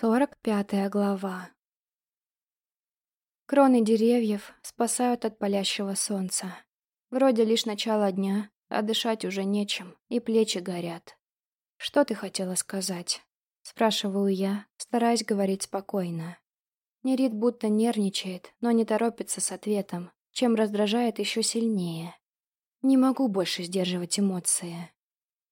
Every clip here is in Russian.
Сорок пятая глава. Кроны деревьев спасают от палящего солнца. Вроде лишь начало дня, а дышать уже нечем, и плечи горят. «Что ты хотела сказать?» Спрашиваю я, стараясь говорить спокойно. Нерит будто нервничает, но не торопится с ответом, чем раздражает еще сильнее. Не могу больше сдерживать эмоции.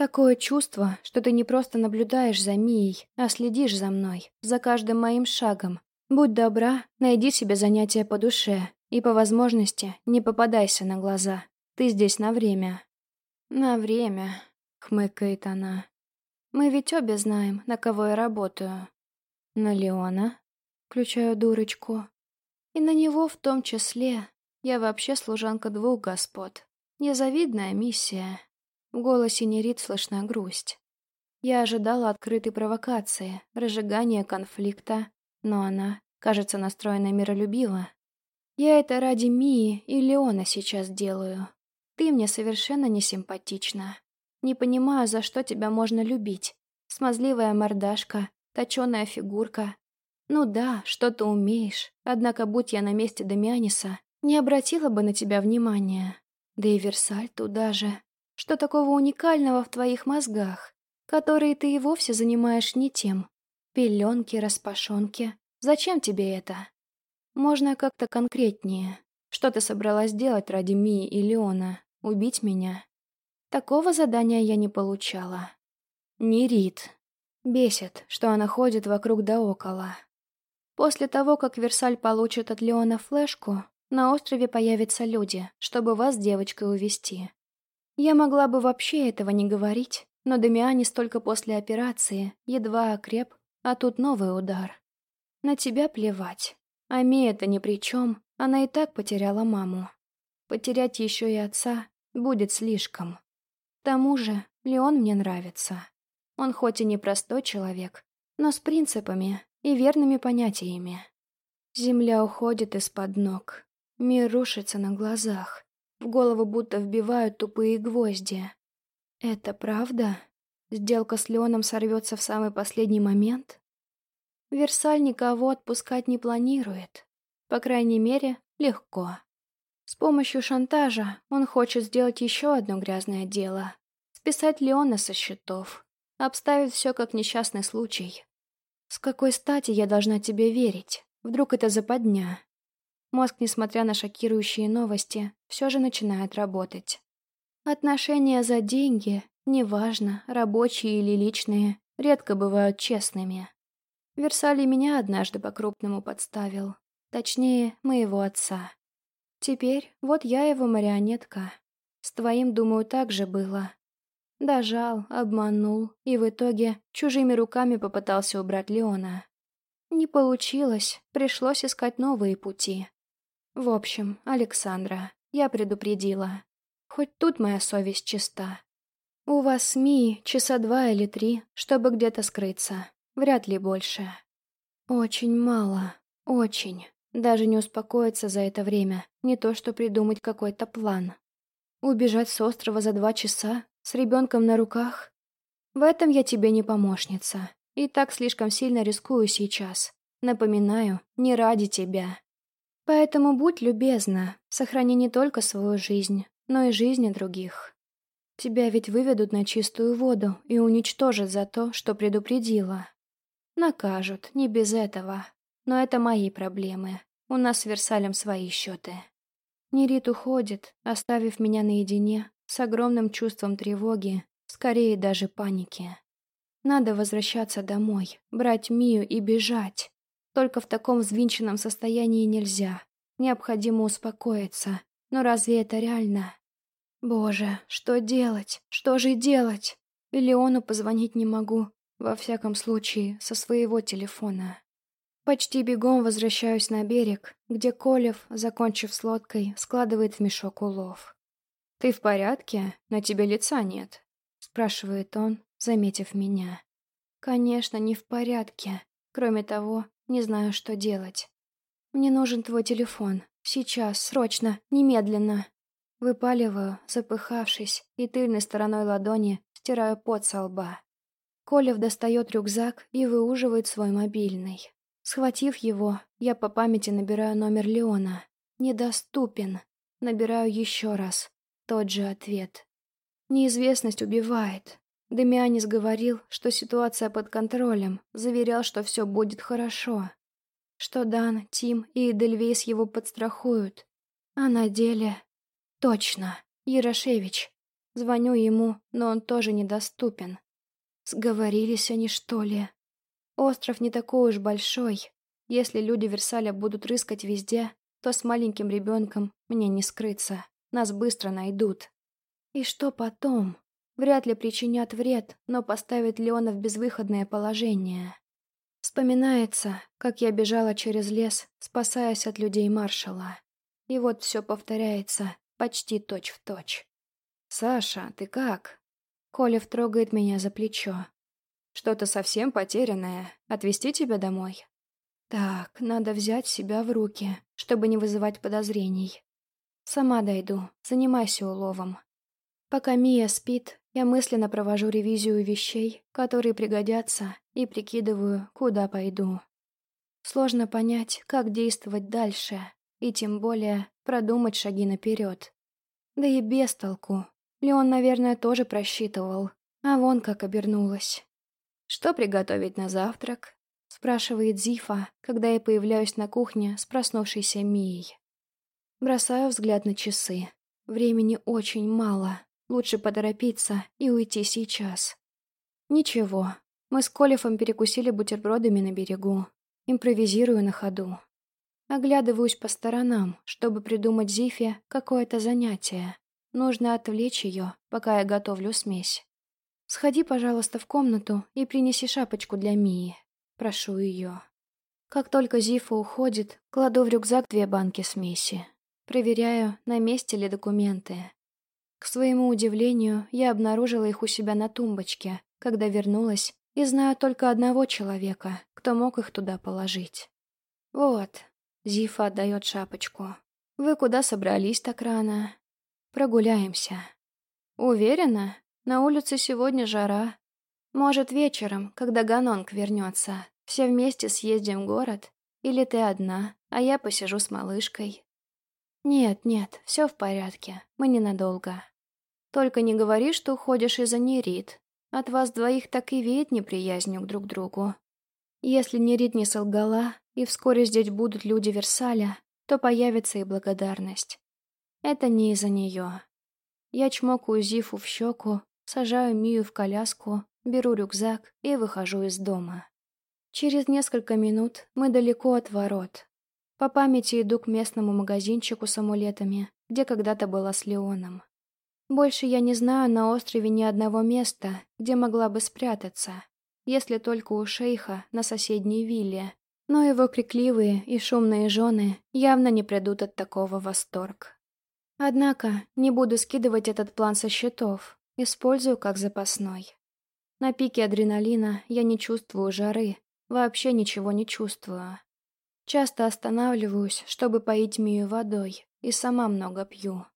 Такое чувство, что ты не просто наблюдаешь за Мией, а следишь за мной, за каждым моим шагом. Будь добра, найди себе занятие по душе и, по возможности, не попадайся на глаза. Ты здесь на время». «На время», — хмыкает она. «Мы ведь обе знаем, на кого я работаю». «На Леона?» — включаю дурочку. «И на него в том числе. Я вообще служанка двух господ. Незавидная миссия». В голосе Нерит слышна грусть. Я ожидала открытой провокации, разжигания конфликта, но она, кажется, настроена миролюбиво. Я это ради Мии и Леона сейчас делаю. Ты мне совершенно не симпатична. Не понимаю, за что тебя можно любить. Смазливая мордашка, точеная фигурка. Ну да, что ты умеешь, однако будь я на месте Дамианиса, не обратила бы на тебя внимания. Да и Версаль туда же. Что такого уникального в твоих мозгах, которые ты и вовсе занимаешь не тем? Пеленки, распашонки. Зачем тебе это? Можно как-то конкретнее. Что ты собралась делать ради Мии и Леона? Убить меня? Такого задания я не получала. Не Рит. Бесит, что она ходит вокруг да около. После того, как Версаль получит от Леона флешку, на острове появятся люди, чтобы вас девочкой увести. Я могла бы вообще этого не говорить, но Дамианис только после операции едва окреп, а тут новый удар. На тебя плевать. А Мия-то ни при чем, она и так потеряла маму. Потерять еще и отца будет слишком. К тому же Леон мне нравится. Он хоть и не простой человек, но с принципами и верными понятиями. Земля уходит из-под ног. Мир рушится на глазах. В голову будто вбивают тупые гвозди. Это правда? Сделка с Леоном сорвется в самый последний момент? Версаль никого отпускать не планирует. По крайней мере, легко. С помощью шантажа он хочет сделать еще одно грязное дело. Списать Леона со счетов. Обставить все как несчастный случай. С какой стати я должна тебе верить? Вдруг это западня? Мозг, несмотря на шокирующие новости, все же начинает работать. Отношения за деньги, неважно, рабочие или личные, редко бывают честными. Версалий меня однажды по-крупному подставил. Точнее, моего отца. Теперь вот я его марионетка. С твоим, думаю, так же было. Дожал, обманул и в итоге чужими руками попытался убрать Леона. Не получилось, пришлось искать новые пути. В общем, Александра, я предупредила. Хоть тут моя совесть чиста. У вас с Мией часа два или три, чтобы где-то скрыться. Вряд ли больше. Очень мало. Очень. Даже не успокоиться за это время. Не то, что придумать какой-то план. Убежать с острова за два часа? С ребенком на руках? В этом я тебе не помощница. И так слишком сильно рискую сейчас. Напоминаю, не ради тебя. Поэтому будь любезна, сохрани не только свою жизнь, но и жизни других. Тебя ведь выведут на чистую воду и уничтожат за то, что предупредила. Накажут, не без этого. Но это мои проблемы. У нас с Версалем свои счеты. Нерит уходит, оставив меня наедине с огромным чувством тревоги, скорее даже паники. Надо возвращаться домой, брать Мию и бежать. Только в таком взвинченном состоянии нельзя. Необходимо успокоиться. Но разве это реально? Боже, что делать? Что же делать? И Леону позвонить не могу. Во всяком случае, со своего телефона. Почти бегом возвращаюсь на берег, где Колев, закончив с лодкой, складывает в мешок улов. «Ты в порядке? На тебе лица нет?» — спрашивает он, заметив меня. «Конечно, не в порядке. Кроме того, не знаю, что делать. Мне нужен твой телефон. Сейчас, срочно, немедленно. Выпаливаю, запыхавшись, и тыльной стороной ладони стираю пот со лба. Колев достает рюкзак и выуживает свой мобильный. Схватив его, я по памяти набираю номер Леона. Недоступен. Набираю еще раз. Тот же ответ. Неизвестность убивает. Демианис говорил, что ситуация под контролем, заверял, что все будет хорошо. Что Дан, Тим и Эдельвейс его подстрахуют. А на деле... Точно, Ярошевич. Звоню ему, но он тоже недоступен. Сговорились они, что ли? Остров не такой уж большой. Если люди Версаля будут рыскать везде, то с маленьким ребенком мне не скрыться. Нас быстро найдут. И что потом? Вряд ли причинят вред, но поставят Леона в безвыходное положение. Вспоминается, как я бежала через лес, спасаясь от людей маршала. И вот все повторяется, почти точь-в-точь. Точь. «Саша, ты как?» Колев трогает меня за плечо. «Что-то совсем потерянное. Отвезти тебя домой?» «Так, надо взять себя в руки, чтобы не вызывать подозрений. Сама дойду, занимайся уловом. Пока Мия спит, я мысленно провожу ревизию вещей, которые пригодятся, и прикидываю, куда пойду. Сложно понять, как действовать дальше, и тем более продумать шаги наперед. Да и без толку. Леон, наверное, тоже просчитывал, а вон как обернулась. «Что приготовить на завтрак?» — спрашивает Зифа, когда я появляюсь на кухне с проснувшейся Мией. Бросаю взгляд на часы. Времени очень мало. Лучше поторопиться и уйти сейчас. Ничего, мы с Колефом перекусили бутербродами на берегу. Импровизирую на ходу. Оглядываюсь по сторонам, чтобы придумать Зифе какое-то занятие. Нужно отвлечь ее, пока я готовлю смесь. «Сходи, пожалуйста, в комнату и принеси шапочку для Мии». Прошу ее. Как только Зифа уходит, кладу в рюкзак две банки смеси. Проверяю, на месте ли документы. К своему удивлению, я обнаружила их у себя на тумбочке, когда вернулась, и знаю только одного человека, кто мог их туда положить. «Вот», — Зифа отдает шапочку. «Вы куда собрались так рано?» «Прогуляемся». «Уверена? На улице сегодня жара. Может, вечером, когда Ганонг вернется, все вместе съездим в город? Или ты одна, а я посижу с малышкой?» «Нет, нет, все в порядке, мы ненадолго». Только не говори, что уходишь из-за Нерит. От вас двоих так и веет неприязнью друг другу. Если Нерит не солгала, и вскоре здесь будут люди Версаля, то появится и благодарность. Это не из-за нее. Я чмокаю Зифу в щеку, сажаю Мию в коляску, беру рюкзак и выхожу из дома. Через несколько минут мы далеко от ворот. По памяти иду к местному магазинчику с амулетами, где когда-то была с Леоном. Больше я не знаю на острове ни одного места, где могла бы спрятаться, если только у шейха на соседней вилле. Но его крикливые и шумные жены явно не придут от такого восторг. Однако не буду скидывать этот план со счетов, использую как запасной. На пике адреналина я не чувствую жары, вообще ничего не чувствую. Часто останавливаюсь, чтобы поить Мию водой, и сама много пью.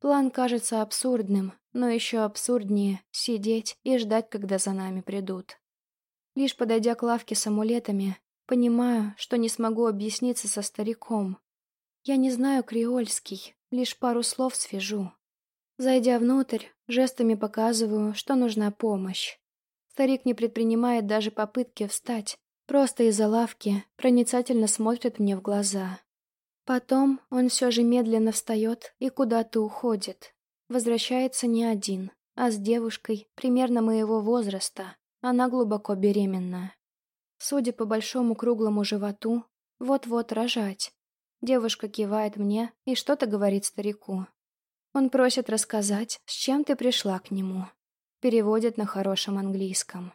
План кажется абсурдным, но еще абсурднее сидеть и ждать, когда за нами придут. Лишь подойдя к лавке с амулетами, понимаю, что не смогу объясниться со стариком. Я не знаю креольский, лишь пару слов свяжу. Зайдя внутрь, жестами показываю, что нужна помощь. Старик не предпринимает даже попытки встать, просто из-за лавки проницательно смотрит мне в глаза. Потом он все же медленно встает и куда-то уходит. Возвращается не один, а с девушкой примерно моего возраста. Она глубоко беременна. Судя по большому круглому животу, вот-вот рожать. Девушка кивает мне и что-то говорит старику. Он просит рассказать, с чем ты пришла к нему. Переводит на хорошем английском.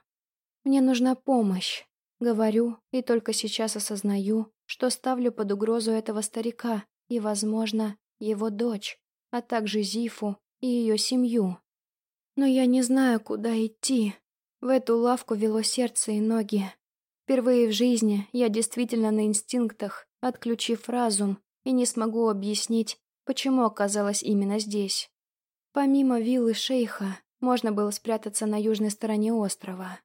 Мне нужна помощь. Говорю, и только сейчас осознаю, что ставлю под угрозу этого старика и, возможно, его дочь, а также Зифу и ее семью. Но я не знаю, куда идти. В эту лавку вело сердце и ноги. Впервые в жизни я действительно на инстинктах, отключив разум, и не смогу объяснить, почему оказалась именно здесь. Помимо виллы шейха, можно было спрятаться на южной стороне острова.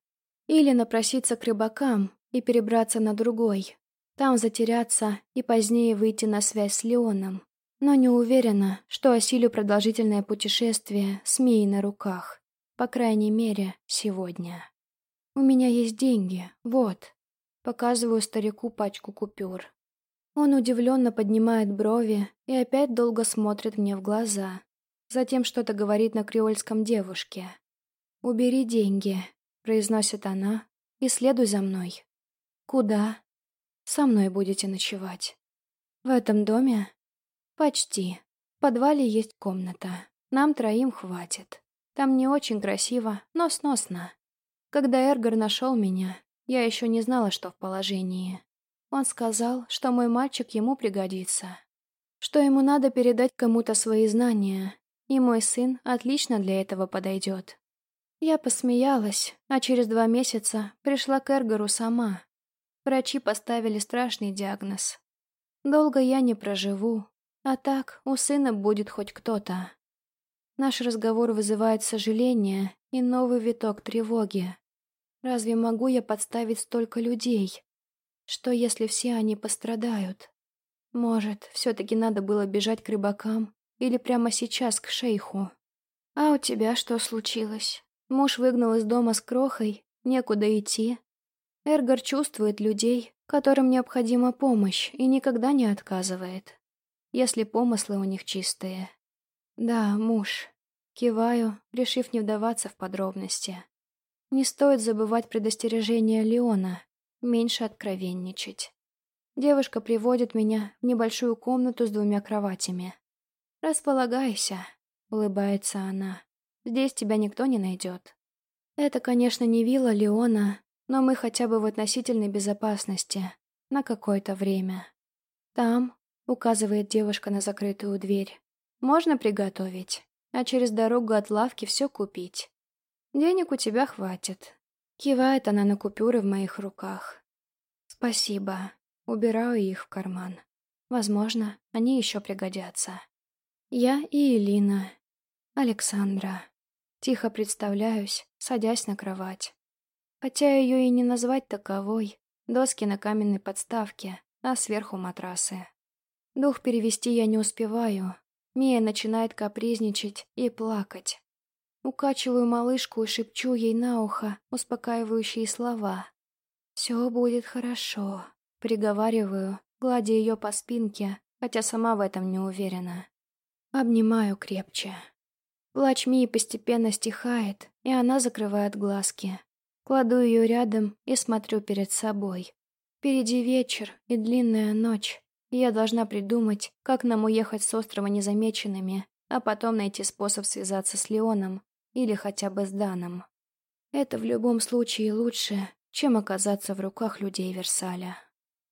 Или напроситься к рыбакам и перебраться на другой. Там затеряться и позднее выйти на связь с Леоном. Но не уверена, что осилю продолжительное путешествие с Мией на руках. По крайней мере, сегодня. У меня есть деньги, вот. Показываю старику пачку купюр. Он удивленно поднимает брови и опять долго смотрит мне в глаза. Затем что-то говорит на креольском девушке. «Убери деньги», — произносит она, — «и следуй за мной». «Куда?» «Со мной будете ночевать». «В этом доме?» «Почти. В подвале есть комната. Нам троим хватит. Там не очень красиво, но сносно. Когда Эргар нашел меня, я еще не знала, что в положении. Он сказал, что мой мальчик ему пригодится. Что ему надо передать кому-то свои знания, и мой сын отлично для этого подойдет. Я посмеялась, а через два месяца пришла к Эргару сама. Врачи поставили страшный диагноз. Долго я не проживу, а так у сына будет хоть кто-то. Наш разговор вызывает сожаление и новый виток тревоги. Разве могу я подставить столько людей? Что, если все они пострадают? Может, все-таки надо было бежать к рыбакам или прямо сейчас к шейху? А у тебя что случилось? Муж выгнал из дома с крохой, некуда идти. Эргар чувствует людей, которым необходима помощь, и никогда не отказывает. Если помыслы у них чистые. Да, муж. Киваю, решив не вдаваться в подробности. Не стоит забывать предостережение Леона меньше откровенничать. Девушка приводит меня в небольшую комнату с двумя кроватями. «Располагайся», — улыбается она. «Здесь тебя никто не найдет». Это, конечно, не вилла Леона, но мы хотя бы в относительной безопасности. На какое-то время. Там, указывает девушка на закрытую дверь, можно приготовить, а через дорогу от лавки все купить. Денег у тебя хватит. Кивает она на купюры в моих руках. Спасибо. Убираю их в карман. Возможно, они еще пригодятся. Я и Элина. Александра. Тихо представляюсь, садясь на кровать. Хотя ее и не назвать таковой. Доски на каменной подставке, а сверху матрасы. Дух перевести я не успеваю. Мия начинает капризничать и плакать. Укачиваю малышку и шепчу ей на ухо успокаивающие слова. «Все будет хорошо», — приговариваю, гладя ее по спинке, хотя сама в этом не уверена. Обнимаю крепче. Плач Мии постепенно стихает, и она закрывает глазки. Кладу ее рядом и смотрю перед собой. Впереди вечер и длинная ночь, я должна придумать, как нам уехать с острова незамеченными, а потом найти способ связаться с Леоном или хотя бы с Даном. Это в любом случае лучше, чем оказаться в руках людей Версаля.